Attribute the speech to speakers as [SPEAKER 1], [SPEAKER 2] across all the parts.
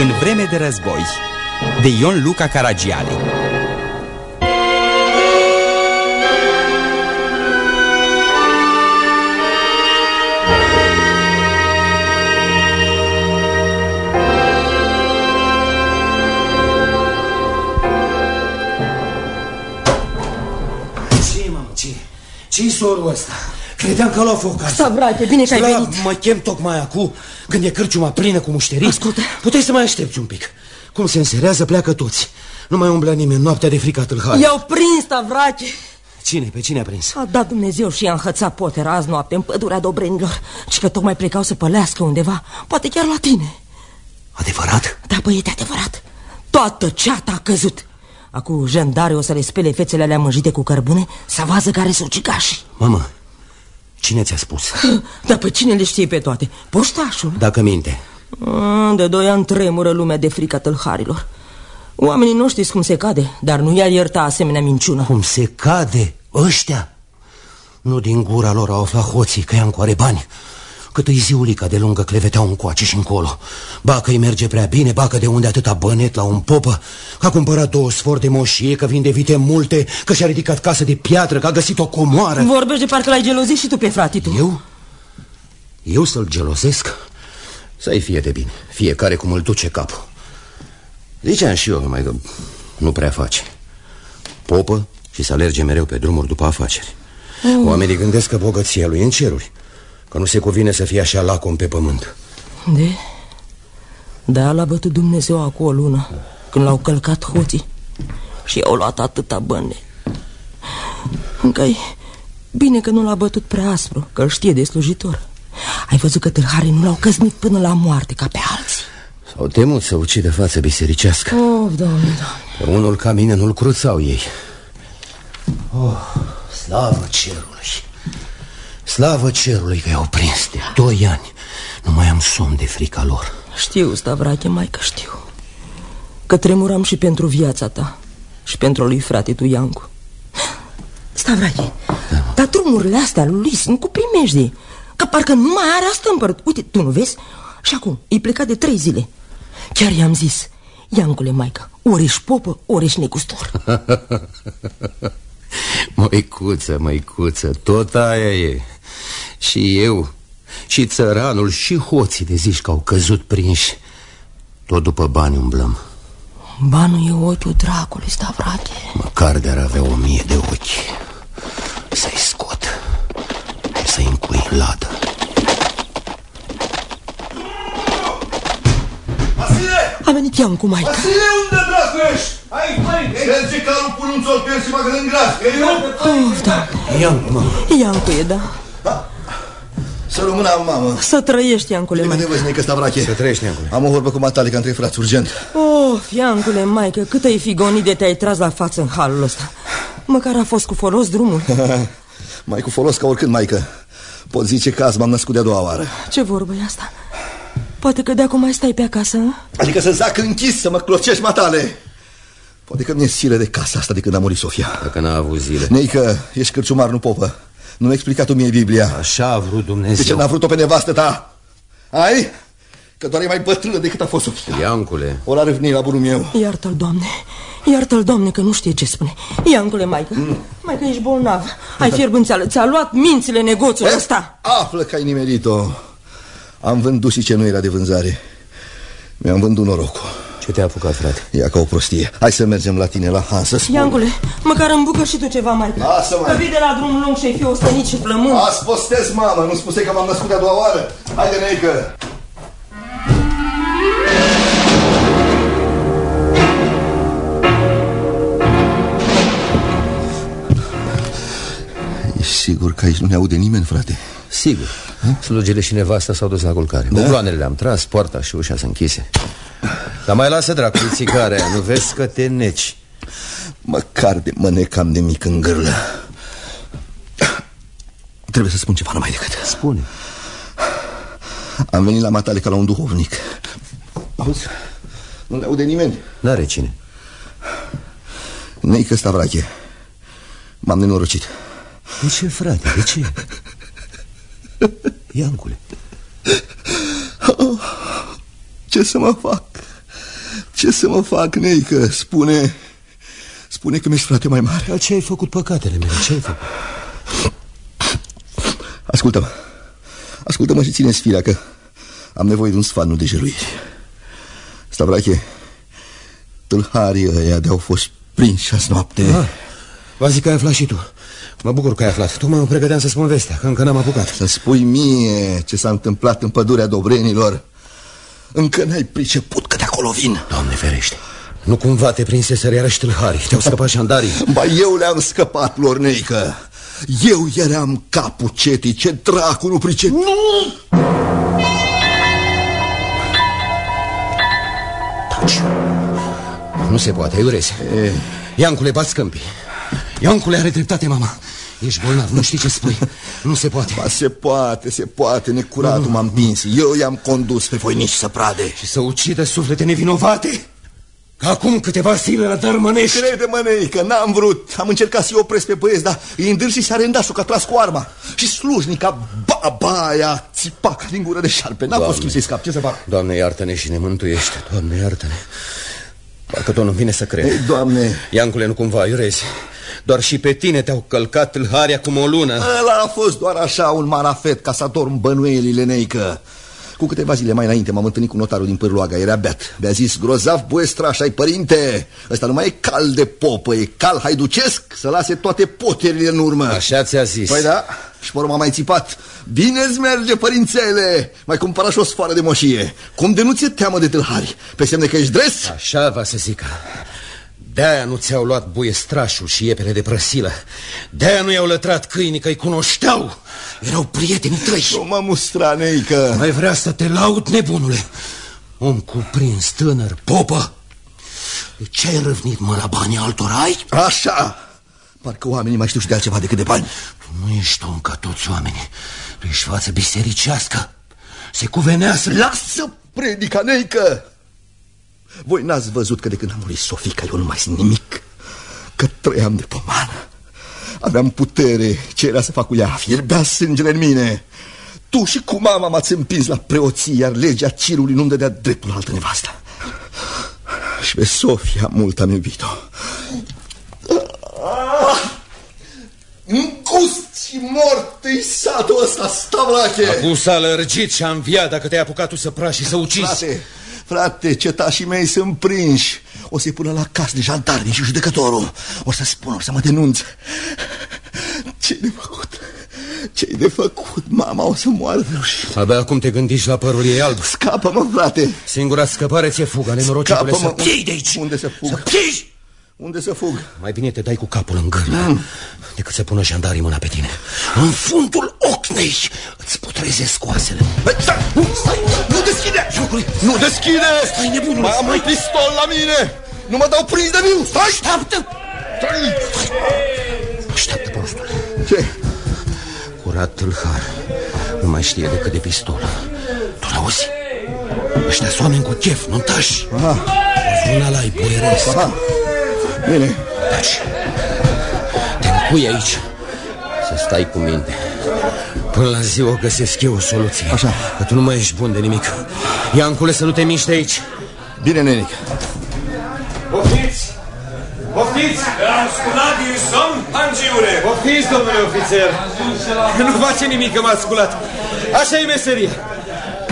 [SPEAKER 1] În vreme de război De Ion Luca Caragiale
[SPEAKER 2] Ce, mamă, ce? Ce-i sorul ăsta? Credeam că l-au focat.
[SPEAKER 3] Stavrate, bine că ai
[SPEAKER 2] Slav,
[SPEAKER 3] venit.
[SPEAKER 2] mă chem tocmai acum, când e cârciuma plină cu mușterii.
[SPEAKER 3] Ascultă.
[SPEAKER 2] Puteai să mai aștepți un pic. Cum se înserează, pleacă toți. Nu mai umblă nimeni noaptea de frică tâlhare.
[SPEAKER 3] I-au prins, Stavrache.
[SPEAKER 2] Cine? Pe cine a prins?
[SPEAKER 3] A dat Dumnezeu și i-a înhățat potera azi noapte în pădurea Dobrenilor Și că tocmai plecau să pălească undeva, poate chiar la tine
[SPEAKER 2] Adevărat?
[SPEAKER 3] Da, băiete, adevărat Toată ceata a căzut Acum jandare o să le spele fețele alea mânjite cu cărbune Să vază care sunt ucigașii
[SPEAKER 2] Mamă, cine ți-a spus?
[SPEAKER 3] Dar pe cine le știe pe toate? Poștașul
[SPEAKER 2] Dacă minte.
[SPEAKER 3] A, De doi ani tremură lumea de frica tâlharilor Oamenii nu știți cum se cade Dar nu i-ar ierta asemenea minciună
[SPEAKER 2] Cum se cade ăștia? Nu din gura lor au aflat hoții că Iancu are bani. Cât îi ziulica de lungă cleveteau încoace și încolo. Ba că îi merge prea bine, ba că de unde atâta bănet la un popă, că a cumpărat două sfori de moșie, că vinde vite multe, că și-a ridicat casă de piatră, că a găsit o comoară.
[SPEAKER 3] Vorbești de parcă l-ai gelozit și tu pe frate tu
[SPEAKER 2] Eu? Eu să-l gelosesc? Să-i fie de bine, fiecare cum îl duce capul. Ziceam și eu, mai că nu prea face. Popă și să alerge mereu pe drumuri după afaceri. Oamenii gândesc că bogăția lui e în ceruri, că nu se cuvine să fie așa lacom pe pământ.
[SPEAKER 3] De? Da, l-a bătut Dumnezeu acum o lună Când l-au călcat hoții Și au luat atâta bani încă -i bine că nu l-a bătut prea aspru Că îl știe de slujitor Ai văzut că tâlharii nu l-au căznit până la moarte Ca pe alții
[SPEAKER 2] S-au temut să ucide față bisericească.
[SPEAKER 3] Oh, doamne, doamne
[SPEAKER 2] Pe unul ca mine nu-l cruțau ei. Oh, slavă cerului! Slavă cerului că i-au prins de doi ani. Nu mai am somn de frica lor.
[SPEAKER 3] Știu, Stavrache, mai că știu Că tremuram și pentru viața ta Și pentru lui frate tu, Iancu Stavrache, da. dar drumurile astea lui lui sunt cu primejdii Că parcă nu mai are asta împărat Uite, tu nu vezi? Și acum, e plecat de trei zile Chiar i-am zis Iancule, maică, ori ești popă, ori ești negustor
[SPEAKER 2] Măicuță, măicuță, tot aia e Și eu, și țăranul, și hoții de zici că au căzut prinși. Tot după bani umblăm.
[SPEAKER 3] Banul e ochiul dracului, Stavrache
[SPEAKER 2] Măcar de-ar avea o mie de ochi. Să-i scot Să-i încui în ladă.
[SPEAKER 4] Vasile!
[SPEAKER 3] A venit Iancu, maică
[SPEAKER 4] Vasile, unde dracu ești? Aici, mai, merge ca un pununțol pe el și mă gând gras, că eu...
[SPEAKER 3] Of, doamne,
[SPEAKER 2] Iancu, mă
[SPEAKER 3] Iancu e, da
[SPEAKER 4] Să rămână, mamă.
[SPEAKER 3] Să trăiești, Iancule,
[SPEAKER 4] Nimeni
[SPEAKER 3] maică
[SPEAKER 4] de văznică Stavrache.
[SPEAKER 2] Să trăiești, neacule
[SPEAKER 4] Am o vorbă cu Matalica între frați, urgent.
[SPEAKER 3] Of, Iancule, maică, cât ai fi gonit de te-ai tras la față în halul ăsta Măcar a fost cu folos drumul
[SPEAKER 4] mai cu folos ca oricând, maică. Pot zice că azi m-am născut de-a doua oară.
[SPEAKER 3] Ce vorbă e asta? Poate că de acum mai stai pe acasă, a?
[SPEAKER 4] Adică să zac închis, să mă clocești, matale. Poate că mi-e silă de casa asta de când a murit Sofia.
[SPEAKER 2] Dacă n-a avut zile
[SPEAKER 4] Neică, ești cârciumar, nu popă. Nu-mi explicat tu mie Biblia.
[SPEAKER 2] Așa a vrut
[SPEAKER 4] De ce
[SPEAKER 2] Dumnezeu
[SPEAKER 4] n-a vrut-o pe nevastă ta? Ai? Că doar e mai bătrână decât a fost Sofia.
[SPEAKER 2] Iancule
[SPEAKER 4] O la râvni la bunul meu.
[SPEAKER 3] Iartă-l, Doamne, iartă-l, Doamne, că nu știe ce spune Iancule, maică, mm. maică, ești bolnav Ai fierbânțeală, ți-a luat mințile negoțul
[SPEAKER 4] Eh,
[SPEAKER 3] ăsta
[SPEAKER 4] Află că ai nimerit-o. Am vândut și ce nu era de vânzare. Mi-am vândut norocul.
[SPEAKER 2] Ce te-a apucat, frate?
[SPEAKER 4] Ia ca o prostie. Hai să mergem la tine, la Han, să spun.
[SPEAKER 3] Iancule, măcar îmbucă și tu ceva, maică
[SPEAKER 4] Lasă, mai.
[SPEAKER 3] Că vii de la drum lung și-ai fi ostănit și flământ
[SPEAKER 4] Azi postez, mamă. Nu spuse că m-am născut de-a doua oară? Haide, neică. Ești sigur că aici nu ne aude nimeni, frate?
[SPEAKER 2] Sigur Slugile și nevasta s-au dus la culcare da? Bucloanele le-am tras, poarta și ușa se închise Dar mai lasă dracul țigarea Nu vezi că te neci
[SPEAKER 4] Măcar de mă necam de mic în gârlă. Trebuie să spun ceva numai decât.
[SPEAKER 2] Spune
[SPEAKER 4] Am venit la Matalica la un duhovnic. Auzi? Nu le aude nimeni.
[SPEAKER 2] N-are cine
[SPEAKER 4] Neică Stavrache. M-am nenorocit.
[SPEAKER 2] De ce, frate, de ce? Iancule
[SPEAKER 4] Ce să mă fac? Ce să mă fac, Neică? Spune... Spune că mi-ești frate mai mare.
[SPEAKER 2] Dar ce ai făcut păcatele mele? Ce ai făcut?
[SPEAKER 4] Ascultă-mă. Ascultă-mă și ține sfirea că am nevoie de un sfat, nu de jeluiri. Stavrache, tâlharii ăia de-au fost prinși azi noapte.
[SPEAKER 2] Ah, vă zic că ai aflat și tu. Mă bucur că ai aflat. Tu mă pregăteam să spun vestea, că încă n-am apucat.
[SPEAKER 4] Să spui mie ce s-a întâmplat în pădurea Dobrenilor. Încă n-ai priceput că de acolo vin.
[SPEAKER 2] Doamne ferește. Nu cumva te prinse să iarăși tâlharii? Te-au scăpat jandarii?
[SPEAKER 4] Ba eu le-am scăpat, Lorneică. Eu eram capul cetii Ce dracu nu pricep Nu!
[SPEAKER 2] Taci. Nu se poate, iureze e... Iancule, bați câmpii Iancule, are dreptate, mama Ești bolnav, nu știi ce spui. Nu se poate.
[SPEAKER 4] Ba se poate, se poate, necuratul m-am împins. Eu i-am condus pe voinici să prade.
[SPEAKER 2] Și să ucidă suflete nevinovate? Acum câteva zile la dărmănești
[SPEAKER 4] Crede-mă, că n-am vrut. Am încercat să-i opresc pe băieți Dar îi îndâr și s-a rendat că a tras cu arma. Și slujnica babaia Țipa ca din gură de șarpe. N-a fost chip să-i scap, ce să fac?
[SPEAKER 2] Doamne, iartă-ne și ne mântuiește. Doamne, iartă-ne. Parcă tot nu vine să cred.
[SPEAKER 4] Ei, Doamne.
[SPEAKER 2] Iancule, nu cumva, iurezi doar și pe tine te-au călcat tâlharia cum o lună
[SPEAKER 4] Ăla a fost doar așa un marafet ca să adorm bănuielile neică cu câteva zile mai înainte m-am întâlnit cu notarul din Pârloaga, era beat. Mi-a zis, grozav buestraș ai părinte, ăsta nu mai e cal de popă, e cal haiducesc, să lase toate poterile în urmă.
[SPEAKER 2] Așa ți-a zis.
[SPEAKER 4] Păi da, și pe m-a mai țipat. Bine-ți merge, părințele, mai cumpăra și o sfoară de moșie. Cum de nu ți-e teamă de tâlhari? Pe semne că ești dres?
[SPEAKER 2] Așa va să zică. De-aia nu ți-au luat buiestrașul și iepele de prăsilă. De-aia nu i-au lătrat câinii că-i cunoșteau. Erau prieteni tăi.
[SPEAKER 4] Nu mă mustra, neică
[SPEAKER 2] Mai vrea să te laud, nebunule. Om cuprins, tânăr, popă. De ce ai răvnit, mă, la banii altora ai?
[SPEAKER 4] Așa. Parcă oamenii mai știu și de altceva decât de bani.
[SPEAKER 2] Nu ești om ca toți oamenii. Tu ești față bisericească. Se cuvenea să...
[SPEAKER 4] Lasă predica, neică voi n-ați văzut că de când am murit Sofica eu nu mai sunt nimic? Că trăiam de pomană. Aveam putere, ce era să fac cu ea. Fierbea sângele în mine. Tu și cu mama m-ați împins la preoții Iar legea cirului nu-mi dădea dreptul la altă nevastă. Și pe Sofia mult am iubit-o. Încust și mort e satul ăsta, stavlache
[SPEAKER 2] Acum s-a lărgit și a înviat dacă te-ai apucat tu să prași și să ucizi.
[SPEAKER 4] Frate, Frate, cetașii mei sunt prinși. O să-i pună la casă de jandarmi și judecătorul. O să spună, o să mă denunțe. Ce-i de făcut? Ce-i de făcut? Mama o să moară de rușine.
[SPEAKER 2] Abia acum te gândiști la părul ei alb.
[SPEAKER 4] Scapă-mă, frate.
[SPEAKER 2] Singura scăpare ți-e fuga, nenorocicule, să piei de aici.
[SPEAKER 4] Unde să fug?
[SPEAKER 2] Să piei!
[SPEAKER 4] Unde să fug?
[SPEAKER 2] Mai bine te dai cu capul în gârlă mm. Decât să pună jandarii mâna pe tine. În fundul ocnei Îți putrezesc oasele.
[SPEAKER 4] Băi, stai, nu, stai, nu deschide! Jocului, Nu deschide!
[SPEAKER 2] Stai nebunul
[SPEAKER 4] Mai am un pistol la mine! Nu mă dau prins de viu Stai!
[SPEAKER 2] Așteaptă!
[SPEAKER 4] Stai!
[SPEAKER 2] Așteaptă, prostule
[SPEAKER 4] Ce?
[SPEAKER 2] Curat tâlhar Nu mai știe decât de pistol. Tu l-auzi? Ăștia sunt oameni cu chef, nu tași Vreun alai boieresc.
[SPEAKER 4] Aha. Bine.
[SPEAKER 2] Taci Te încui aici Să stai cu minte Până la ziua găsesc eu o soluție
[SPEAKER 4] Așa
[SPEAKER 2] Că tu nu mai ești bun de nimic Iancule să nu te miști aici
[SPEAKER 4] Bine, nenic
[SPEAKER 5] Poftiți! Poftiți! Am sculat din somn, Angiure!
[SPEAKER 2] Poftiți, domnule ofițer Nu face nimic că m-a sculat Așa e meseria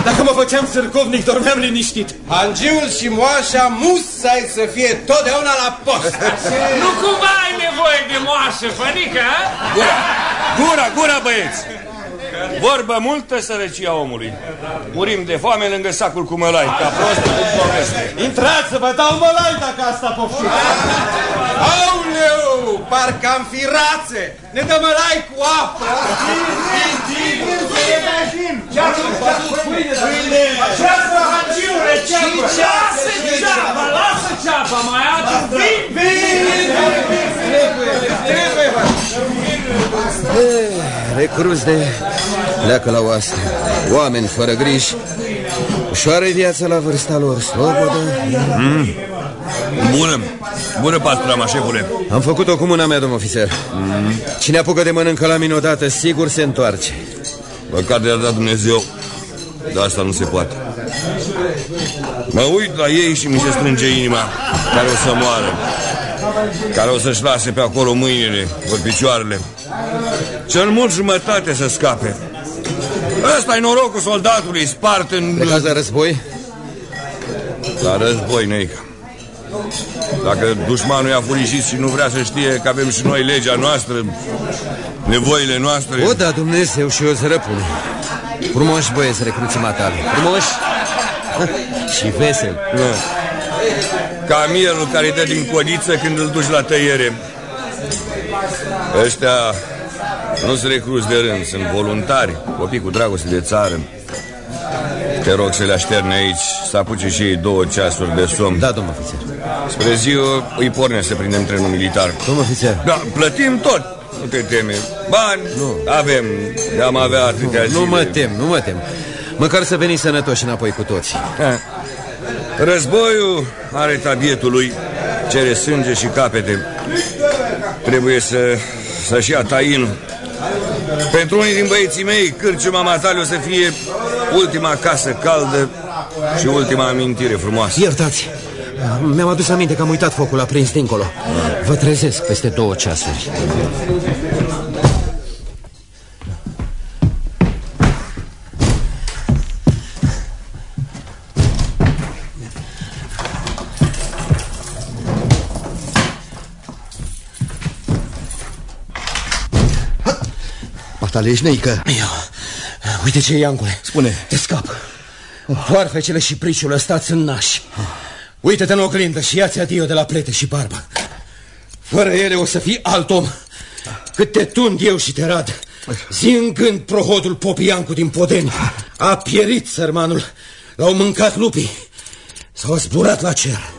[SPEAKER 2] dacă mă făceam sârcovnic, dormeam liniștit.
[SPEAKER 5] Angiul și moașa musai să fie totdeauna la post.
[SPEAKER 6] nu cumva ai nevoie de moașă, fănică,
[SPEAKER 5] Gura, gura, gura, băieți! Vorbă multă sărăcia omului. Murim de foame lângă sacul cu mălai, ca prost cum poveste.
[SPEAKER 2] Intrați să vă dau mălai dacă asta poftiți.
[SPEAKER 5] Auleu, parcă am fi rațe. Ne dă mălai cu apă.
[SPEAKER 6] Ceapă, hagiule, ceapă! Lasă ceapa, lasă ceapa, mai adu vin! Vin!
[SPEAKER 5] Trebuie,
[SPEAKER 2] Recruzi de pleacă la oaste Oameni fără griji ușoară viața la vârsta lor Slobodă
[SPEAKER 5] mm. Bună, bună pastrama, șefule
[SPEAKER 2] Am făcut-o cu mâna mea, domn ofițer mm. Cine apucă de mănâncă la mine odată, sigur se întoarce
[SPEAKER 5] Măcar de-a dat Dumnezeu Dar asta nu se poate. Mă uit la ei și mi se strânge inima care o să moară. Care o să-și lase pe acolo mâinile, ori picioarele. Cel mult jumătate să scape. ăsta e norocul soldatului, spart în...
[SPEAKER 2] Plecați la război?
[SPEAKER 5] La război, Neica. Dacă dușmanul i-a furisit și nu vrea să știe că avem și noi legea noastră, nevoile noastre...
[SPEAKER 2] O, da, Dumnezeu și eu îți răpune. Frumoși băieți recruții matale. Frumoși și vesel.
[SPEAKER 5] Nu. Ca mielul care dă din codiță când îl duci la tăiere. Ăștia nu sunt recruți de rând, sunt voluntari, copii cu dragoste de țară. Te rog să le așterne aici, să apuce și ei două ceasuri de somn.
[SPEAKER 2] Da, domnul ofițer.
[SPEAKER 5] Spre ziua îi porne să prindem trenul militar.
[SPEAKER 2] Domnul ofițer.
[SPEAKER 5] Da, plătim tot. Nu te teme. Bani nu. avem. De-am avea atâtea
[SPEAKER 2] nu,
[SPEAKER 5] zile.
[SPEAKER 2] Nu mă tem, nu mă tem. Măcar să veniți sănătoși înapoi cu toți.
[SPEAKER 5] Ha. Războiul are tabietul lui, cere sânge și capete. Trebuie să, să-și ia tainul. Pentru unii din băieții mei, Cârciuma Matale o să fie ultima casă caldă și ultima amintire frumoasă.
[SPEAKER 2] Iertați, mi-am adus aminte că am uitat focul aprins dincolo. Vă trezesc peste două ceasuri.
[SPEAKER 4] Mataleșneică.
[SPEAKER 2] Uite ce e, Iancule.
[SPEAKER 4] Spune.
[SPEAKER 2] Te scap. Foarfecele și priciul stați în naș. Uită-te în oglindă și ia-ți adio de la plete și barbă. Fără ele o să fii alt om. Cât te tund eu și te rad. Zi în gând prohodul Popiancu din Podeni. A pierit sărmanul. L-au mâncat lupii. S-au zburat la cer.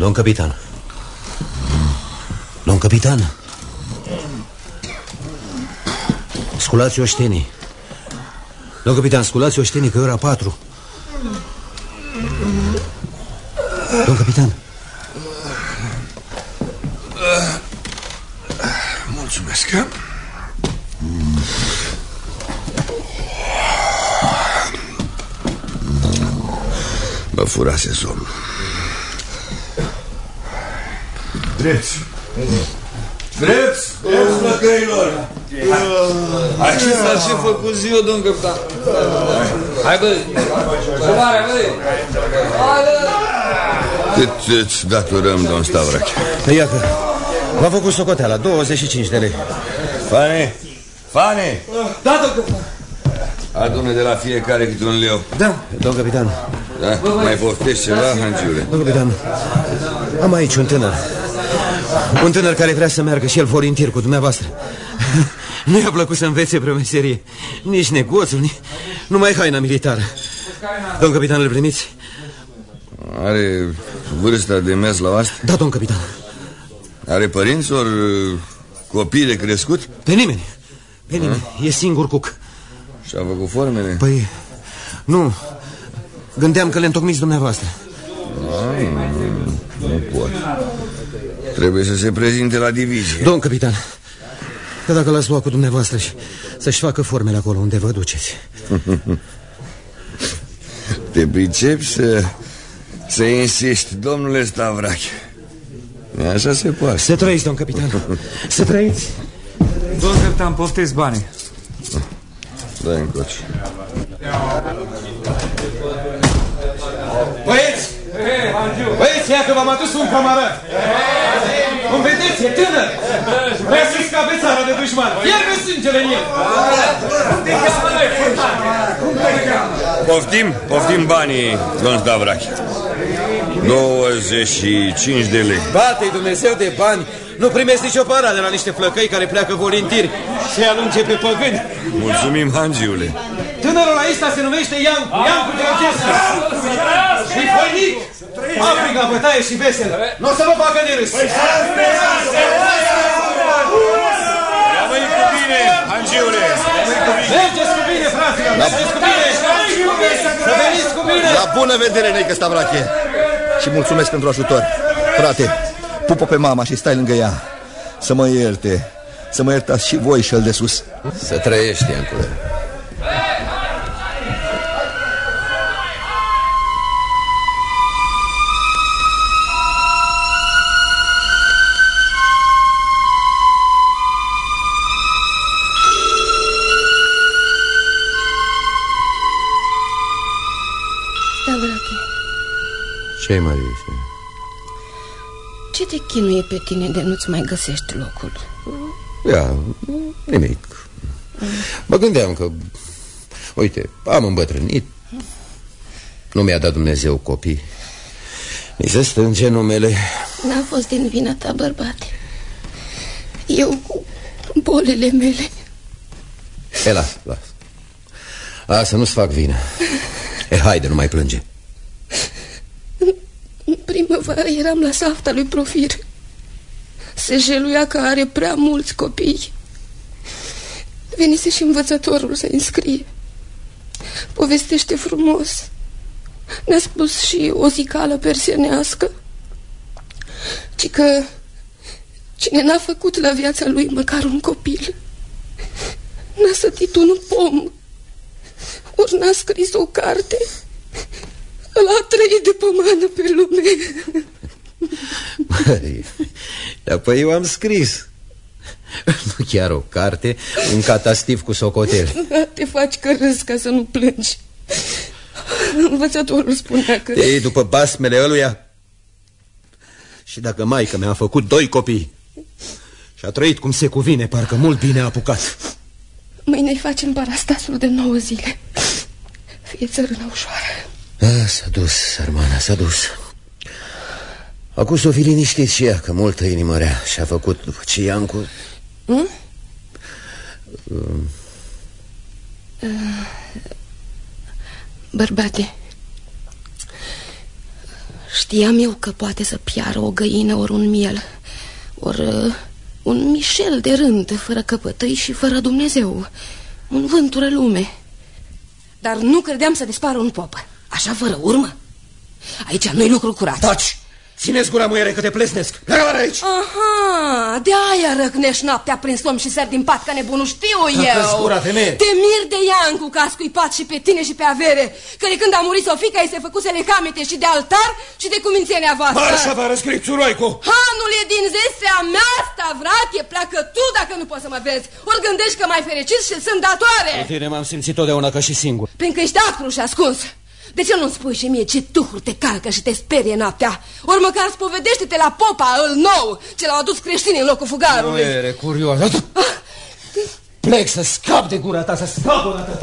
[SPEAKER 2] Domn capitan. Domn capitan. Sculați oștenii. Domn capitan, sculați oștenii că e ora patru. Domn capitan.
[SPEAKER 5] Mulțumesc. Mă furase somn. Drept. Drept, drept, lăcăilor.
[SPEAKER 6] Acesta ar fi făcut ziua, domn capitan. Hai, bă, Sumare, bă.
[SPEAKER 5] Cât îți datorăm, domn Stavrache?
[SPEAKER 2] Iată, v-a făcut socoteala, 25 de lei.
[SPEAKER 5] Fane, Fane,
[SPEAKER 6] Da, domn capitan.
[SPEAKER 5] adună de la fiecare câte un leu.
[SPEAKER 2] Da, domn capitan.
[SPEAKER 5] Da? Mai poftești ceva, Hangiule?
[SPEAKER 2] Domn capitan, am aici un tânăr. Un tânăr care vrea să meargă și el volintir cu dumneavoastră. Nu i-a plăcut să învețe vreo meserie. Nici negoțul, nici... numai haina militară. Domn capitan, îl primiți?
[SPEAKER 5] Are vârsta de mers la asta?
[SPEAKER 2] Da, domn capitan.
[SPEAKER 5] Are părinți ori uh, copii de crescut?
[SPEAKER 2] Pe nimeni. Pe nimeni. E singur cuc.
[SPEAKER 5] Și-a făcut formele?
[SPEAKER 2] Păi, nu. Gândeam că le întocmiți dumneavoastră.
[SPEAKER 5] Nu pot. Trebuie să se prezinte la divizie.
[SPEAKER 2] Domn capitan, că dacă l-ați luat cu dumneavoastră și să-și facă formele acolo unde vă duceți.
[SPEAKER 5] Te pricepi să, să insisti, domnule Stavrache. Așa se poate.
[SPEAKER 2] Să trăiți, domn capitan. Să trăiți.
[SPEAKER 6] Domn capitan, poftesc banii.
[SPEAKER 5] Dai încoace.
[SPEAKER 2] Băieți! Băieți, ia că v-am adus un camarad. Cum vedeți, e tânăr. Vrea să scape țara de dușman. Fierbe sângele în el.
[SPEAKER 5] Poftim, poftim banii, domn Stavrache. 25 de lei.
[SPEAKER 2] Bate-i Dumnezeu de bani. Nu primesc nicio pară de la niște flăcăi care pleacă volintiri să-i alunge pe păgâni.
[SPEAKER 5] Mulțumim, Hangiule.
[SPEAKER 2] Tânărul aici se numește Iancu, Iancu Georgescu. Și voinic, Africa, bătaie și vesel. Nu o să vă facă de râs.
[SPEAKER 5] bine, Hangiule!
[SPEAKER 6] Mergeți cu bine, fraților! Mergeți cu bine! Să veniți cu bine!
[SPEAKER 4] La bună vedere, Neică Stavrache! Și mulțumesc pentru ajutor. Frate, pupă pe mama și stai lângă ea. Să mă ierte. Să mă iertați și voi, cel de sus.
[SPEAKER 2] Să trăiești, Iancule.
[SPEAKER 7] Stavrache,
[SPEAKER 2] Ce-i, Marie?
[SPEAKER 7] Ce te chinuie pe tine de nu-ți mai găsești locul?
[SPEAKER 2] Ia, nimic. Mă gândeam că, uite, am îmbătrânit, nu mi-a dat Dumnezeu copii, mi se stânge numele.
[SPEAKER 7] N-a fost din vina ta, bărbate. Eu cu bolele mele.
[SPEAKER 2] E, las, las. Lasă, nu-ți fac vină. E, haide, nu mai plânge.
[SPEAKER 7] În primăvară eram la safta lui Profir. Se jeluia că are prea mulți copii. Venise și învățătorul să înscrie. Povestește frumos. Ne-a spus și o zicală persenească. Ci că cine n-a făcut la viața lui măcar un copil, n-a sătit un pom, ori n-a scris o carte, ăla a trăit de pomană pe lume.
[SPEAKER 2] Măi, Apoi eu am scris Nu chiar o carte Un catastif cu socotel
[SPEAKER 7] Te faci că râzi ca să nu plângi. Învățătorul spunea că...
[SPEAKER 2] Te iei după basmele ăluia Și dacă maica mi-a făcut doi copii Și a trăit cum se cuvine Parcă mult bine a apucat
[SPEAKER 7] Mâine îi facem parastasul de nouă zile. Fie țărână ușoară.
[SPEAKER 2] A, S-a dus, sărmana, s-a dus. Acum s-o fi liniștit și ea Că multă inimă rea. Și-a făcut după ce Iancu
[SPEAKER 7] Hm?
[SPEAKER 2] um,
[SPEAKER 7] Bărbate, știam eu că poate să piară o găină ori un miel, ori uh, un mișel de rând, fără căpătăi și fără Dumnezeu, un vântură lume. Dar nu credeam să dispară un pop, așa fără urmă. Aici nu-i lucru curat.
[SPEAKER 2] Taci! Țineți gura muiere că te plesnesc Pleacă la aici
[SPEAKER 7] Aha, de aia răcnești noaptea prin somn și sar din pat ca nebunul, știu
[SPEAKER 2] Tacă-ți
[SPEAKER 7] eu.
[SPEAKER 2] gura, femeie.
[SPEAKER 7] Te mir de Iancu că a scuipat și pe tine și pe avere, că de când a murit Sofica îi se făcuse camete și de altar și de cumințenia voastră.
[SPEAKER 5] Marșa vă răscrit, suroicu!
[SPEAKER 7] Hanul e din zesea mea, Stavrache, pleacă tu dacă nu poți să mă vezi. Ori gândești că mai fericit și sunt datoare.
[SPEAKER 1] Tine m-am simțit totdeauna ca și singur.
[SPEAKER 7] Pentru că ești acru și ascuns. De ce nu-mi spui și mie ce tuhuri te calcă și te sperie noaptea? Ori măcar spovedește-te la popa, îl nou, ce l-au adus creștinii în locul fugarului.
[SPEAKER 1] Muiere, curios. Plec să scap de gura ta, să scap o dată.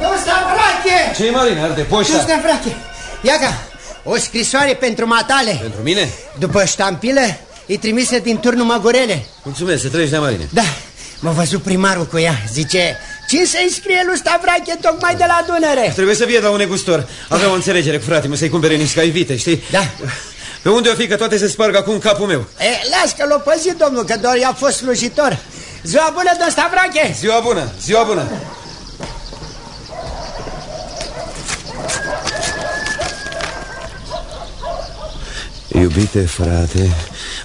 [SPEAKER 8] Domnul Stavrache!
[SPEAKER 1] Ce-i, Marina? Arde
[SPEAKER 8] Domnul
[SPEAKER 1] poșta.
[SPEAKER 8] Stavrache! Iaga, o scrisoare pentru matale.
[SPEAKER 1] Pentru mine?
[SPEAKER 8] După ștampilă, îi trimise din turnul Măgurele.
[SPEAKER 2] Mulțumesc, să treci de Marine
[SPEAKER 8] Da, m-a văzut primarul cu ea. Zice, cine să-i scrie lui Stavrache tocmai de la Dunăre?
[SPEAKER 1] Trebuie să fie la un negustor. Avea o înțelegere cu fratele meu să-i cumpere niște vite, știi?
[SPEAKER 8] Da.
[SPEAKER 1] Pe unde o fi că toate se sparg acum în capul meu?
[SPEAKER 8] E, las că l-a păzit, domnul, că doar i-a fost slujitor. Ziua bună, domn Stavrache!
[SPEAKER 1] Ziua bună, ziua bună.
[SPEAKER 2] Iubite frate,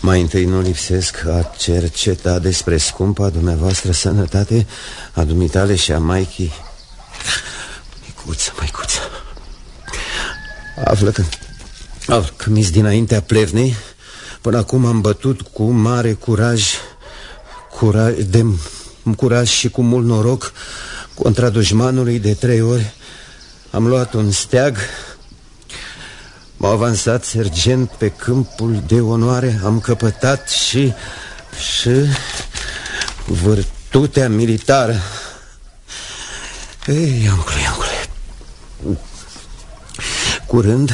[SPEAKER 2] mai întâi nu lipsesc a cerceta despre scumpa dumneavoastră sănătate a dumitale și a maicii. Maicuță, maicuță. Află că, află că mis dinaintea plevnei, până acum am bătut cu mare curaj, curaj de curaj și cu mult noroc contra dușmanului de trei ori. Am luat un steag M-au avansat sergent pe câmpul de onoare Am căpătat și... și... Vârtutea militară. Ei, Iancule, Iancule. Curând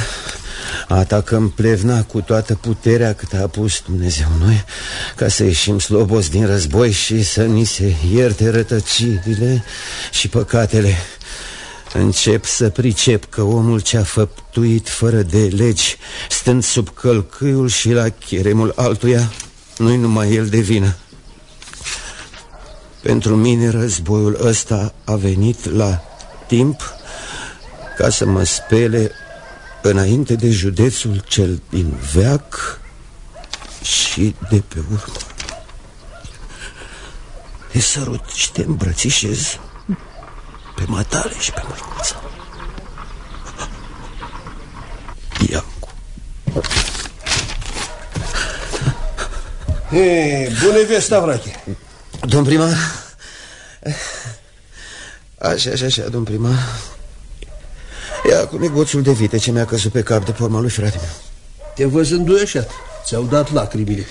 [SPEAKER 2] Atacăm plevna cu toată puterea cât a pus Dumnezeu noi Ca să ieșim slobos din război și să ni se ierte rătăcirile și păcatele Încep să pricep că omul ce-a făptuit fără de legi Stând sub călcâiul și la cheremul altuia Nu-i numai el de vină Pentru mine războiul ăsta a venit la timp Ca să mă spele înainte de județul cel din veac și de pe urmă. Te sărut și te îmbrățișez pe matale și pe mâicuța. Iancu.
[SPEAKER 9] Hey, bună vestea, vrache.
[SPEAKER 2] Domn primar? Așa, așa, așa, domn primar. Ia cu negoțul de vite ce mi-a căzut pe cap de forma lui frate meu.
[SPEAKER 9] Te văz înduieșat. Ți-au dat lacrimile.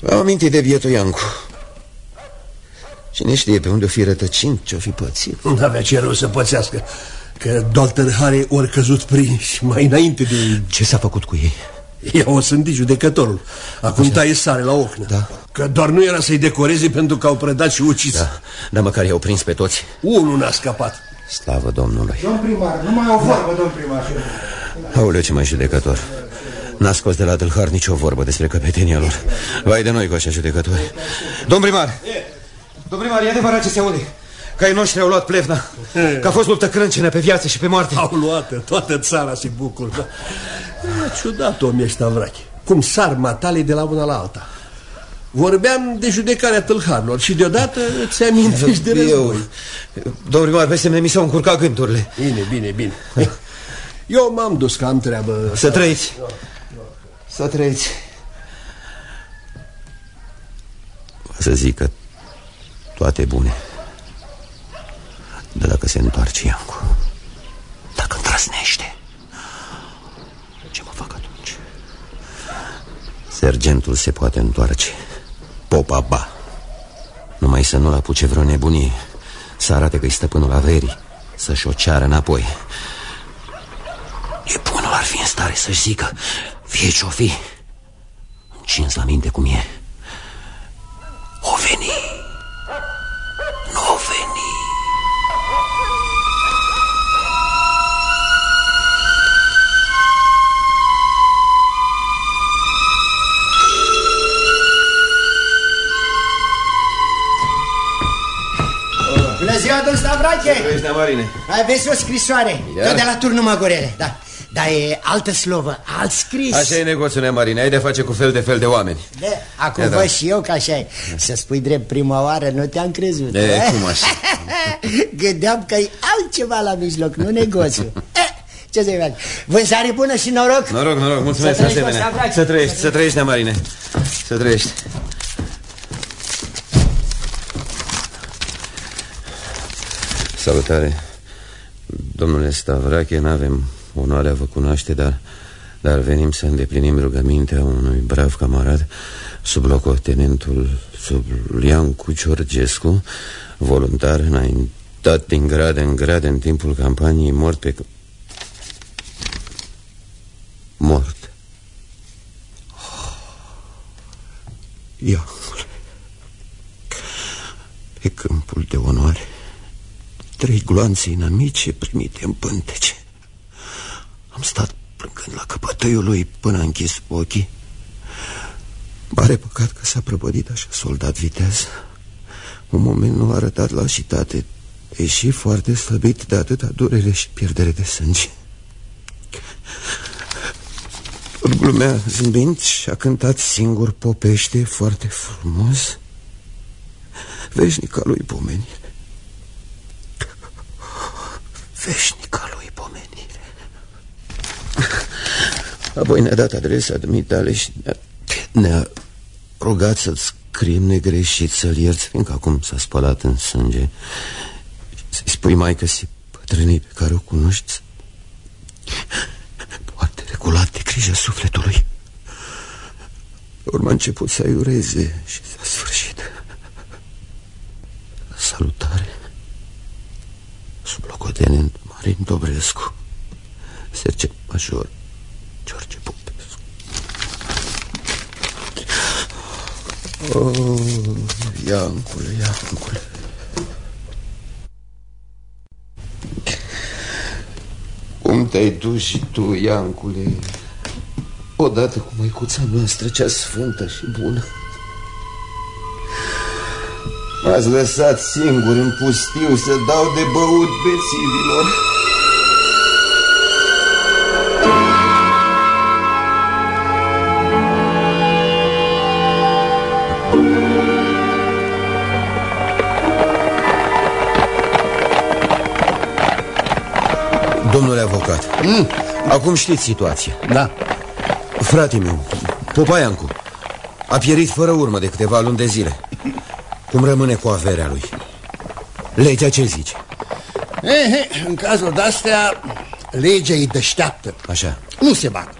[SPEAKER 2] M-am amintit de bietul Iancu. Cine știe pe unde o fi rătăcind, ce-o fi pățit.
[SPEAKER 9] Nu avea ce rău să pățească. Că Dalton Harry ori căzut prinși mai înainte de...
[SPEAKER 2] Ce s-a făcut cu ei?
[SPEAKER 9] Ea o sunt judecătorul. Acum Așa. taie sare la ochnă.
[SPEAKER 2] Da.
[SPEAKER 9] Că doar nu era să-i decoreze pentru că au prădat și ucis.
[SPEAKER 2] Da, dar măcar i-au prins pe toți.
[SPEAKER 9] Unul n-a scăpat.
[SPEAKER 2] Slavă Domnului.
[SPEAKER 10] Domn primar, numai o vorbă, domn primar.
[SPEAKER 2] Aoleu, ce mai judecător. N-a scos de la Dâlhar nicio vorbă despre căpetenia lor. Vai de noi cu așa judecători. Domn primar! Domn primar, e adevărat ce se aude? Că ai noștri au luat plevna Că a fost luptă crâncenă pe viață și pe moarte
[SPEAKER 9] Au luat toată țara se bucură da. E ciudat omii ăștia vrachi Cum sar matale de la una la alta Vorbeam de judecarea tâlharilor și deodată îți amintești de război. Eu,
[SPEAKER 2] domnul primar, peste mine mi s-au încurcat gândurile.
[SPEAKER 9] Bine, bine, bine. Eu m-am dus că am treabă.
[SPEAKER 2] Să trăiți. Să trăiți. Să zic că toate bune. De dacă se întoarce Iancu. Dacă întrăsnește. Ce mă fac atunci? Sergentul se poate întoarce. Popa ba Numai să nu-l apuce vreo nebunie Să arate că-i stăpânul averii Să-și o ceară înapoi Nebunul ar fi în stare să-și zică Fie ce-o fi Încins la minte cum e
[SPEAKER 8] Aveți o scrisoare, Iar? tot de la turnul Măgurele, da. Dar e altă slovă, alt scris.
[SPEAKER 2] Așa e negoțul, Marine, ai de face cu fel de fel de oameni.
[SPEAKER 8] De, acum Ia, văd da. și eu că așa e. Să spui drept prima oară, nu te-am crezut.
[SPEAKER 2] De, eh? cum așa?
[SPEAKER 8] Gândeam că e altceva la mijloc, nu negoțiu. Eh, ce să-i fac? Vânzare bună și noroc.
[SPEAKER 2] Noroc, noroc, mulțumesc să trăiești, Să trăiești, să trăiești, Marine. Să trăiești. Salutare. Domnule Stavrache, n-avem onoarea vă cunoaște, dar, dar venim să îndeplinim rugămintea unui brav camarad sub locotenentul sub Liancu Ciorgescu, voluntar înaintat din grad în grad în timpul campaniei mort pe... Mort. Iacule, pe câmpul de onoare Trei gloanțe inamice primite în pântece. Am stat plângând la căpătăiul lui până a închis ochii. Mare păcat că s-a prăpădit așa soldat viteaz Un moment nu a arătat la citate Deși foarte slăbit de atâta durere și pierdere de sânge. Tot glumea zâmbind și a cântat singur popește foarte frumos. Veșnica lui pomenire veșnica lui pomenire. Apoi ne-a dat adresa dumitale și ne-a ne rugat să scriem negreșit, să-l ierți, fiindcă acum s-a spălat în sânge. Să-i spui mai că si bătrânii pe care o cunoști poate regulat de grijă sufletului. Urmă a început să aiureze și s-a sfârșit. Salutare sub locotenent Marin Dobrescu, sergent major George Popescu. Oh, Iancule, Iancule. Cum te-ai dus și tu, Iancule? Odată cu măicuța noastră cea sfântă și bună. M-ați lăsat singur în pustiu să dau de băut bețivilor. Domnule avocat, mm. acum știți situația.
[SPEAKER 8] Da.
[SPEAKER 2] Frate meu, Popaiancu, a pierit fără urmă de câteva luni de zile. Cum rămâne cu averea lui? Legea ce zice?
[SPEAKER 8] Eh, eh, în cazul de-astea, legea îi deșteaptă.
[SPEAKER 2] Așa.
[SPEAKER 8] Nu se bate.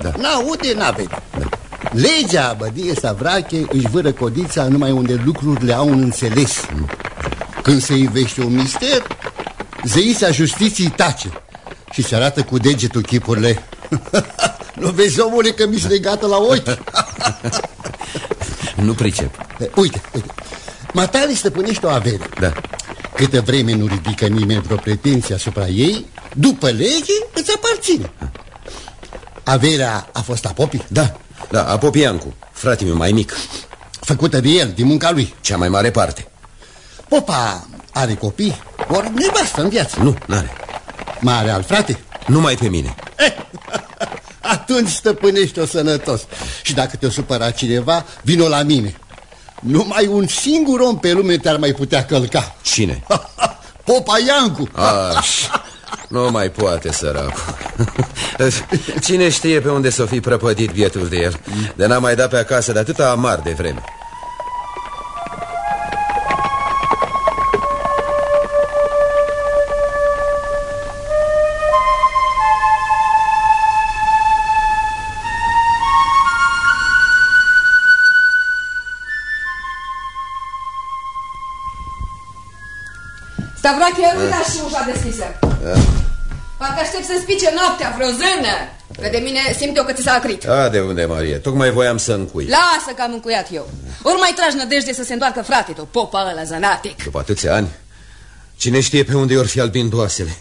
[SPEAKER 2] Da.
[SPEAKER 8] N-aude, n-avede. Da. Legea bădie Savrache își vără codița numai unde lucrurile au un înțeles. Mm. Când se ivește un mister, zeița justiției tace și se arată cu degetul chipurile. nu vezi, omule, că mi-și legată la ochi?
[SPEAKER 2] nu pricep.
[SPEAKER 8] Uite, uite. Matale stăpânește o avere.
[SPEAKER 2] Da.
[SPEAKER 8] Câtă vreme nu ridică nimeni vreo pretenție asupra ei, după lege îți aparține. Averea a fost a popii?
[SPEAKER 2] Da, da, a Popiancu, frate meu mai mic.
[SPEAKER 8] Făcută de el, din munca lui.
[SPEAKER 2] Cea mai mare parte.
[SPEAKER 8] Popa are copii? Ori nevastă în viață?
[SPEAKER 2] Nu, n-are.
[SPEAKER 8] Mai are alt frate?
[SPEAKER 2] Numai pe mine.
[SPEAKER 8] Eh, atunci stăpânește-o sănătos. Și dacă te-o supăra cineva, vino la mine. Numai un singur om pe lume te-ar mai putea călca.
[SPEAKER 2] Cine?
[SPEAKER 8] Popa Iancu.
[SPEAKER 2] Aș, nu mai poate, săracul. Cine știe pe unde s-o fi prăpădit bietul de el? De n-a mai dat pe acasă de atâta amar de vreme.
[SPEAKER 7] Stavrache, uita și ușa deschisă. Parcă aștept să spice noaptea vreo zână. Că de mine simt eu că ți s-a acrit.
[SPEAKER 2] A, de unde, Marie? Tocmai voiam să încui.
[SPEAKER 7] Lasă că am încuiat eu. Ori mai tragi nădejde să se întoarcă frate tău, popa ăla zanatic.
[SPEAKER 2] După atâția ani, cine știe pe unde ori fi albindoasele.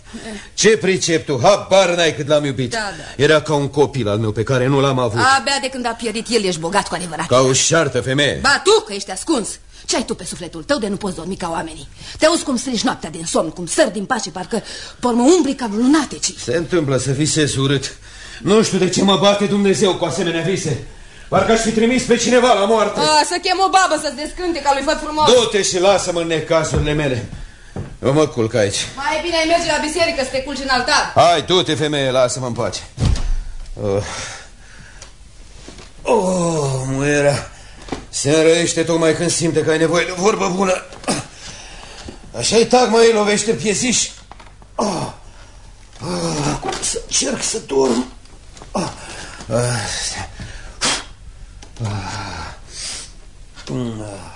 [SPEAKER 2] Ce pricep tu? Habar n-ai cât l-am iubit.
[SPEAKER 7] Da, da.
[SPEAKER 2] Era ca un copil al meu pe care nu l-am avut.
[SPEAKER 7] Abia de când a pierit el ești bogat cu adevărat.
[SPEAKER 2] Ca o șartă femeie.
[SPEAKER 7] Ba tu, că ești ascuns. Ce ai tu pe sufletul tău de nu poți dormi ca oamenii? Te auzi cum strigi noaptea din somn, cum sări din pace, parcă pormă umbri ca lunatici.
[SPEAKER 2] Se întâmplă să visez urât. Nu știu de ce mă bate Dumnezeu cu asemenea vise. Parcă aș fi trimis pe cineva la moarte.
[SPEAKER 7] A, să chem o babă să-ți descânte ca lui făt frumos.
[SPEAKER 2] Du-te și lasă-mă în necazurile mele. Eu mă culc aici.
[SPEAKER 7] Mai bine ai merge la biserică să te culci în altar.
[SPEAKER 2] Hai, du-te, femeie, lasă-mă în pace. Oh, oh muierea. Se înrăiește tocmai când simte că ai nevoie de vorbă bună. Așa-i tagma ei lovește pieziș. Oh. Oh. Acum să încerc să dorm. Oh. Ah. Ah. Ah.
[SPEAKER 11] trei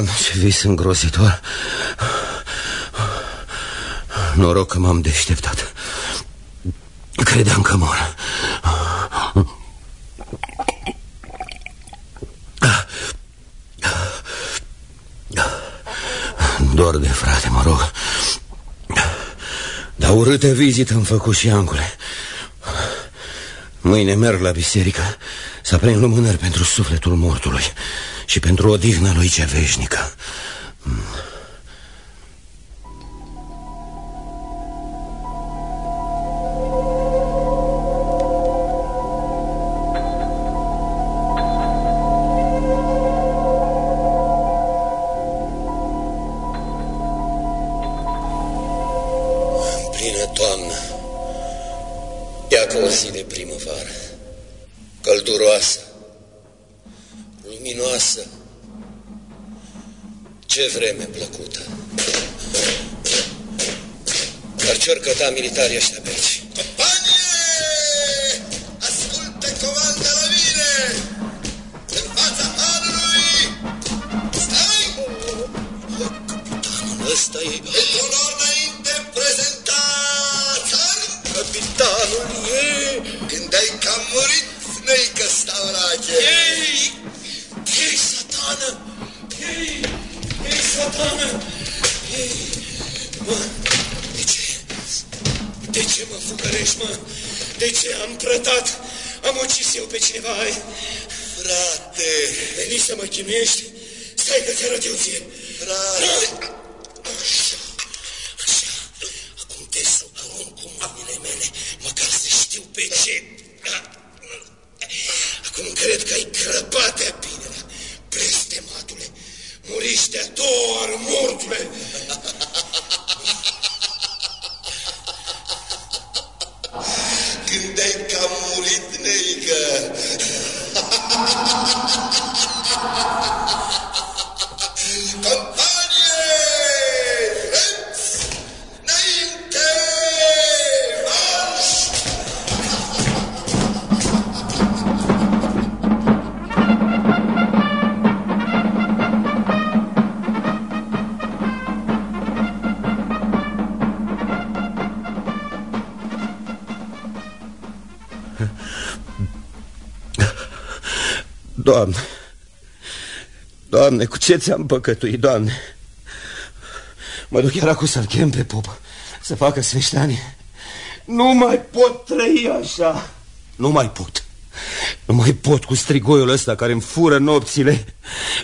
[SPEAKER 2] Doamne, ce vis îngrozitor. Noroc că m-am deșteptat. Credeam că mor. Dor de frate, mă rog. Dar urâtă vizită am făcut și ancule. Mâine merg la biserică să prind lumânări pentru sufletul mortului și pentru odihna lui cea veșnică.
[SPEAKER 11] Capitanul ăsta e...
[SPEAKER 12] Pentru lor înainte prezentați!
[SPEAKER 11] Capitanul e...
[SPEAKER 12] Gândeai că a murit Neică Stavrache!
[SPEAKER 11] Ei! Ei, satană! Ei! Ei, satană! Ei! Mă, de ce? De ce mă fugărești, mă? De ce am prătat? Am ucis eu pe cineva, ai?
[SPEAKER 12] Frate!
[SPEAKER 11] Veni să mă chinuiești? Stai că ți arăt eu ție!
[SPEAKER 12] Frate!
[SPEAKER 2] Doamne, Doamne, cu ce ți-am păcătuit, Doamne? Mă duc chiar acum să-l chem pe pop Să facă sfeștanie Nu mai pot trăi așa. Nu mai pot. Nu mai pot cu strigoiul ăsta care îmi fură nopțile.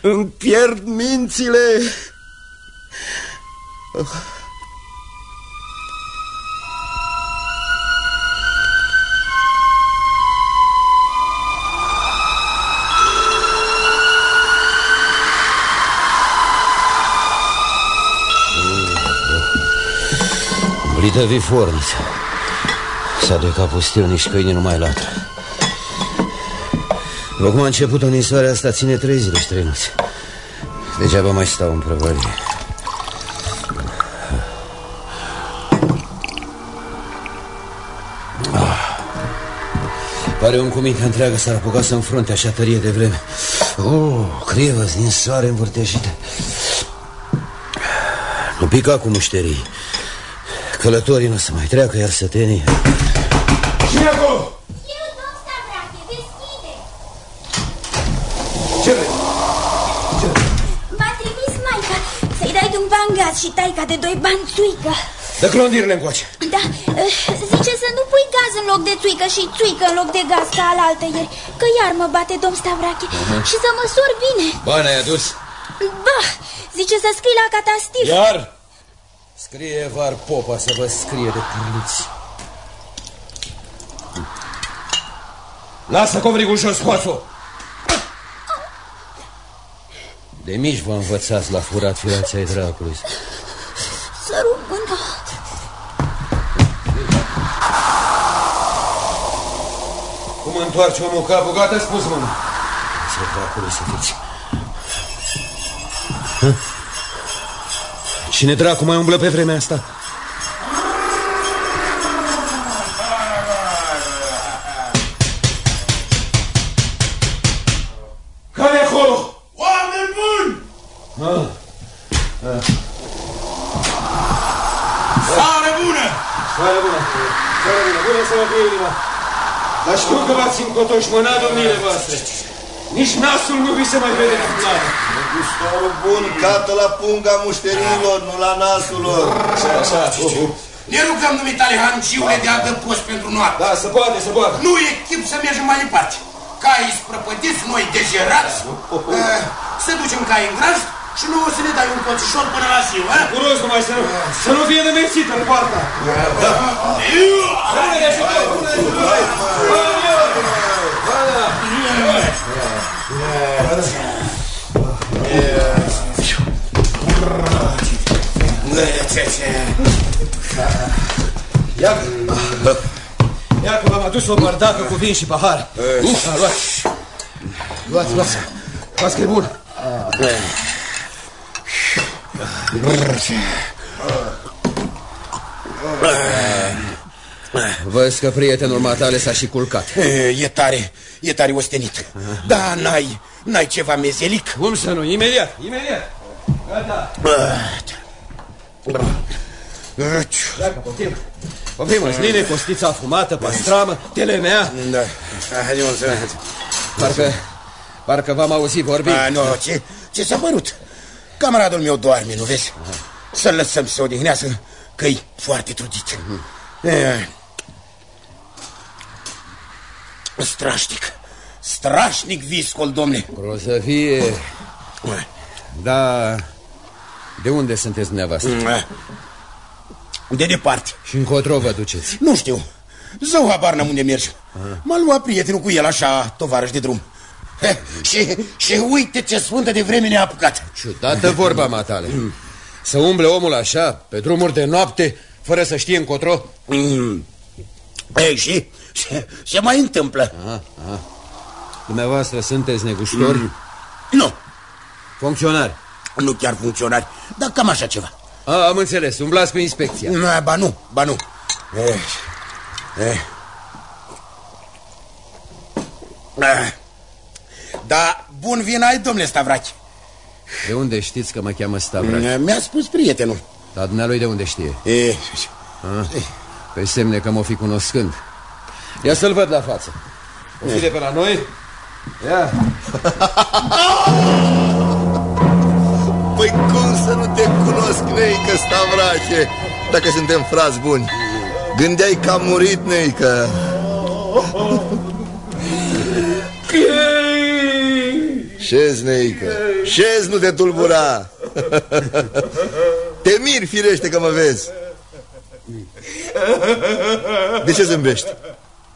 [SPEAKER 2] Îmi pierd mințile Mulită viforniță S-a de capul stil, nici câinii nu mai latră După cum a început o nisoarea asta ține trei zile și trei noți Degeaba mai stau în prăvălie. Ah. Pare un cu mintea întreagă s-ar apuca să înfrunte așa tărie de vreme. Oh, crivă din soare învârteșite Nu pica cu mușterii Călătorii nu o să mai treacă, iar sătenii
[SPEAKER 1] Cine acolo?
[SPEAKER 13] Eu, domn Stavrache, deschide!
[SPEAKER 1] Ce vrei?
[SPEAKER 13] M-a trimis maica să-i dai un bangat și taica de doi bani țuică.
[SPEAKER 2] Dă clondirile încoace
[SPEAKER 13] Da, eh, zice să nu pui gaz în loc de țuică și țuică în loc de gaz ca alaltă ieri, că iar mă bate domn Stavrache
[SPEAKER 2] Mhm.
[SPEAKER 13] și să măsor bine.
[SPEAKER 2] Bani ai adus?
[SPEAKER 13] Ba, zice să scrii la catastif.
[SPEAKER 2] Iar? Scrie var popa să vă scrie de purliți. Lasă covrigul jos, scoați-o! De mici vă învățați la furat filația dracului.
[SPEAKER 13] Să rămână.
[SPEAKER 2] Cum întoarce omul capul? Gata, spus, mă. Ce dracului să fiți. Hă? Cine dracu mai umblă pe vremea asta?
[SPEAKER 6] Care acolo? Oameni buni!
[SPEAKER 2] Ah. Ah.
[SPEAKER 6] Seară bună!
[SPEAKER 2] Seară bună! Seară bună! Bună să vă fie inima! Dar știu că v-ați încotoși mâna domnile voastre. Nici nasul nu vi se mai vede din mare.
[SPEAKER 4] Gustorul bun cată la punga mușterilor, nu la nasul lor.
[SPEAKER 2] Așa, așa. Uh, uh.
[SPEAKER 12] Ne rugăm, dumitale hanciule, de adăpost pentru noapte.
[SPEAKER 2] Da, se poate, se poate.
[SPEAKER 12] Nu e chip să mergem mai departe. Caii sprăpătiți, noi dejerați, uh, să ducem cai în graj și nu o să ne dai un coțișor până la ziua, a?
[SPEAKER 2] Curos numai să nu, să nu fie nemețită în poarta. Da. Rămâne și tot! Ia, ia că v-am adus o bardacă cu vin și pahar. Da, luați. Luați, luați. Luați că e bun. Văd că prietenul matale s-a și culcat.
[SPEAKER 12] E tare, e tare ostenit. Da, n-ai, n-ai ceva mezelic?
[SPEAKER 2] Cum să nu? Imediat, imediat. Gata. Dacă poftim. Poftim, măsline, costița afumată, pastramă, telemea.
[SPEAKER 12] Da, hai, mulțumesc.
[SPEAKER 2] Parcă, parcă v-am auzit vorbind.
[SPEAKER 12] A, nu, ce, ce s-a părut? Camaradul meu doarme, nu vezi? Să-l lăsăm să se odihnească, că-i foarte trudit. E, Strașnic, strașnic viscol, domne.
[SPEAKER 2] O să fie... Da... De unde sunteți dumneavoastră?
[SPEAKER 12] De departe.
[SPEAKER 2] Și încotro vă duceți?
[SPEAKER 12] Nu știu. Zău habar n-am unde mergi. M-a luat prietenul cu el așa, tovarăș de drum. He, și, și uite ce sfântă de vreme ne-a apucat.
[SPEAKER 2] Ciudată vorba, matale. Să umble omul așa, pe drumuri de noapte, fără să știe încotro?
[SPEAKER 12] Mm. Ei, și se, se mai întâmplă.
[SPEAKER 2] Aha, aha. Dumneavoastră sunteți negustori? Mm.
[SPEAKER 12] Nu.
[SPEAKER 2] Funcționari?
[SPEAKER 12] Nu chiar funcționari, dar cam așa ceva.
[SPEAKER 2] A, am înțeles, umblați cu inspecția.
[SPEAKER 12] Nu, ba nu, ba nu. Eh, eh. Eh. Da, bun vin ai, domnule Stavrachi.
[SPEAKER 2] De unde știți că mă cheamă Stavrachi?
[SPEAKER 12] Mi-a spus prietenul.
[SPEAKER 2] Dar dumnealui de unde știe?
[SPEAKER 12] E...
[SPEAKER 2] Ah, pe semne că mă fi cunoscând. Ia să-l văd la față. O fi de pe la noi? Ia.
[SPEAKER 4] Păi cum să nu te cunosc, neică, Stavrache, dacă suntem frați buni? Gândeai că am murit, neică. Șezi, neică, șezi, nu te tulbura. Te mir, firește că mă vezi. De ce zâmbești?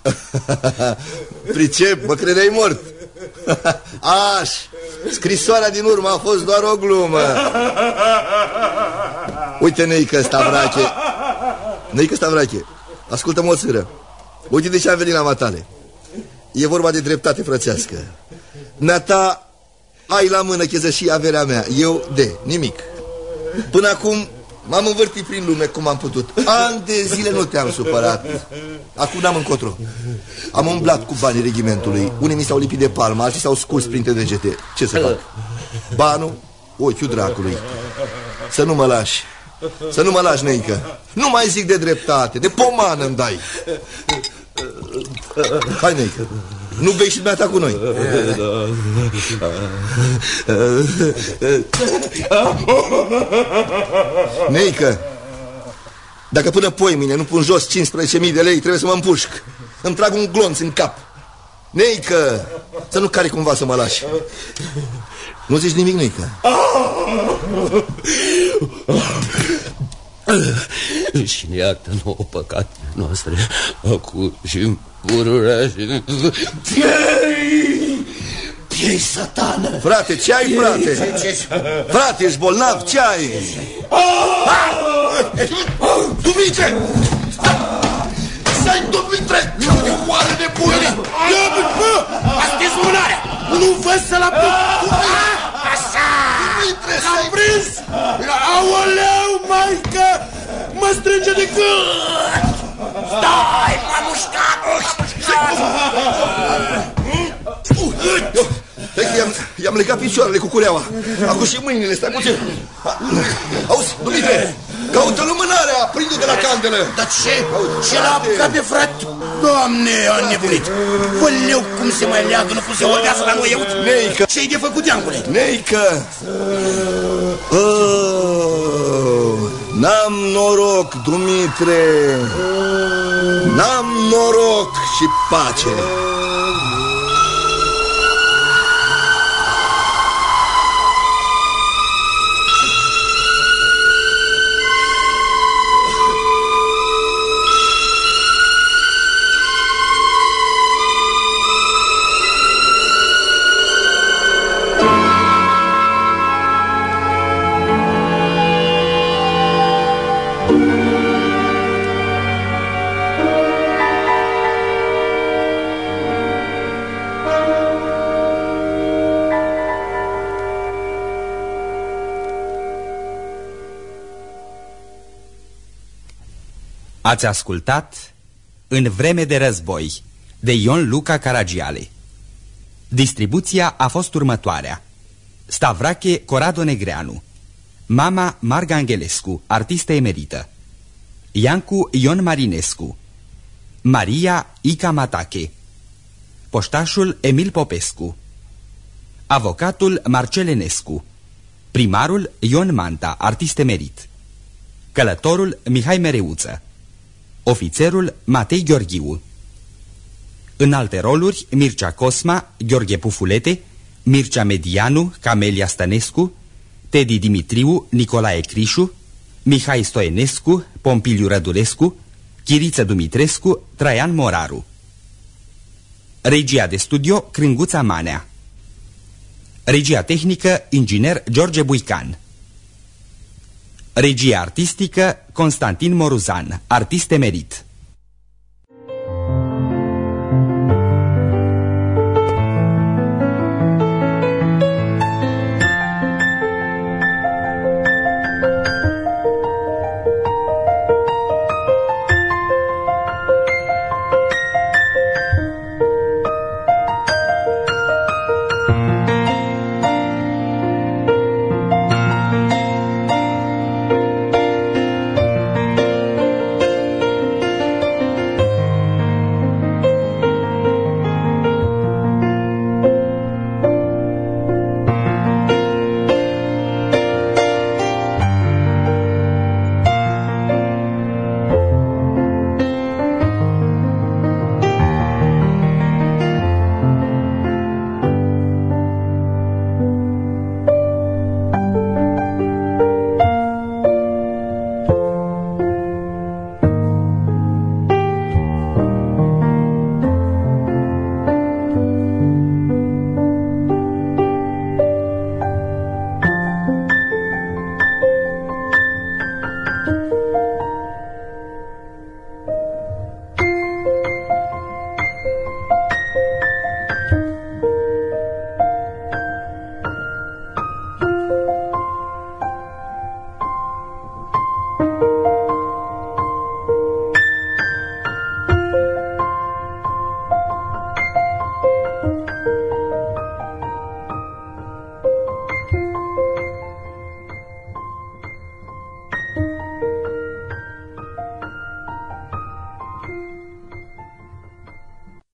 [SPEAKER 4] Pricep, mă credeai mort. Aș, scrisoarea din urmă a fost doar o glumă. Uite, Neică Stavrache. Neică Stavrache, ascultă-mă o sâră. Uite de ce am venit la matale. E vorba de dreptate frățească. Nata, ai la mână chezășii averea mea. Eu de nimic. Până acum M-am învârtit prin lume cum am putut. Ani de zile nu te-am supărat. Acum n-am încotro. Am umblat cu banii regimentului. Unii mi s-au lipit de palmă, alții s-au scurs printre degete. Ce să fac? Banul, ochiul dracului. Să nu mă lași. Să nu mă lași, neică. Nu mai zic de dreptate, de pomană îmi dai. Hai, neică nu bei și dumneata cu noi. Neică Dacă până poi mine nu pun jos 15.000 de lei Trebuie să mă împușc. Îmi trag un glonț în cap. Neică Să nu care cumva să mă lași. Nu zici nimic, Neică.
[SPEAKER 2] Și ne iartă nouă păcat noastre? Acum și în pururea și...
[SPEAKER 8] Piei satană!
[SPEAKER 4] Frate, ce ai, frate? Frate, ești bolnav, ce ai?
[SPEAKER 12] Dumitre! Stai, Dumitre! Oare de pune! Ia, bă! Astăzi mânarea! Nu văd să-l apuc! Așa! Dumitre, s-a prins! Aoleu, maică! Mă strânge de gât!
[SPEAKER 4] I-am legat picioarele cu cureaua. Acum și mâinile, stai puțin. Auzi, Dumitre, caută lumânarea, prinde de la candelă.
[SPEAKER 12] Dar ce? Ce l-a apucat pe frate? Doamne, a nebunit Văleu, cum se mai leagă, nu cum se ordează la noi, uite.
[SPEAKER 4] Neică.
[SPEAKER 12] Ce-i de făcut, Iancule?
[SPEAKER 4] Neică. Oh, N-am noroc, Dumitre. N-am noroc și pace
[SPEAKER 14] Ați ascultat În vreme de război de Ion Luca Caragiale. Distribuția a fost următoarea. Stavrache Corado Negreanu. Mama Marga Angelescu, artistă emerită. Iancu Ion Marinescu. Maria Ica Matache. Poștașul Emil Popescu. Avocatul Marcelenescu Primarul Ion Manta, artist emerit. Călătorul Mihai Mereuță Ofițerul Matei Gheorghiu. În alte roluri Mircea Cosma, Gheorghe Pufulete Mircea Medianu, Camelia Stănescu Tedi Dimitriu, Nicolae Crișu Mihai Stoenescu, Pompiliu Rădulescu Chiriță Dumitrescu, Traian Moraru. Regia de studio Crânguța Manea. Regia tehnică Inginer George Buican Regia artistică Constantin Moruzan, artist emerit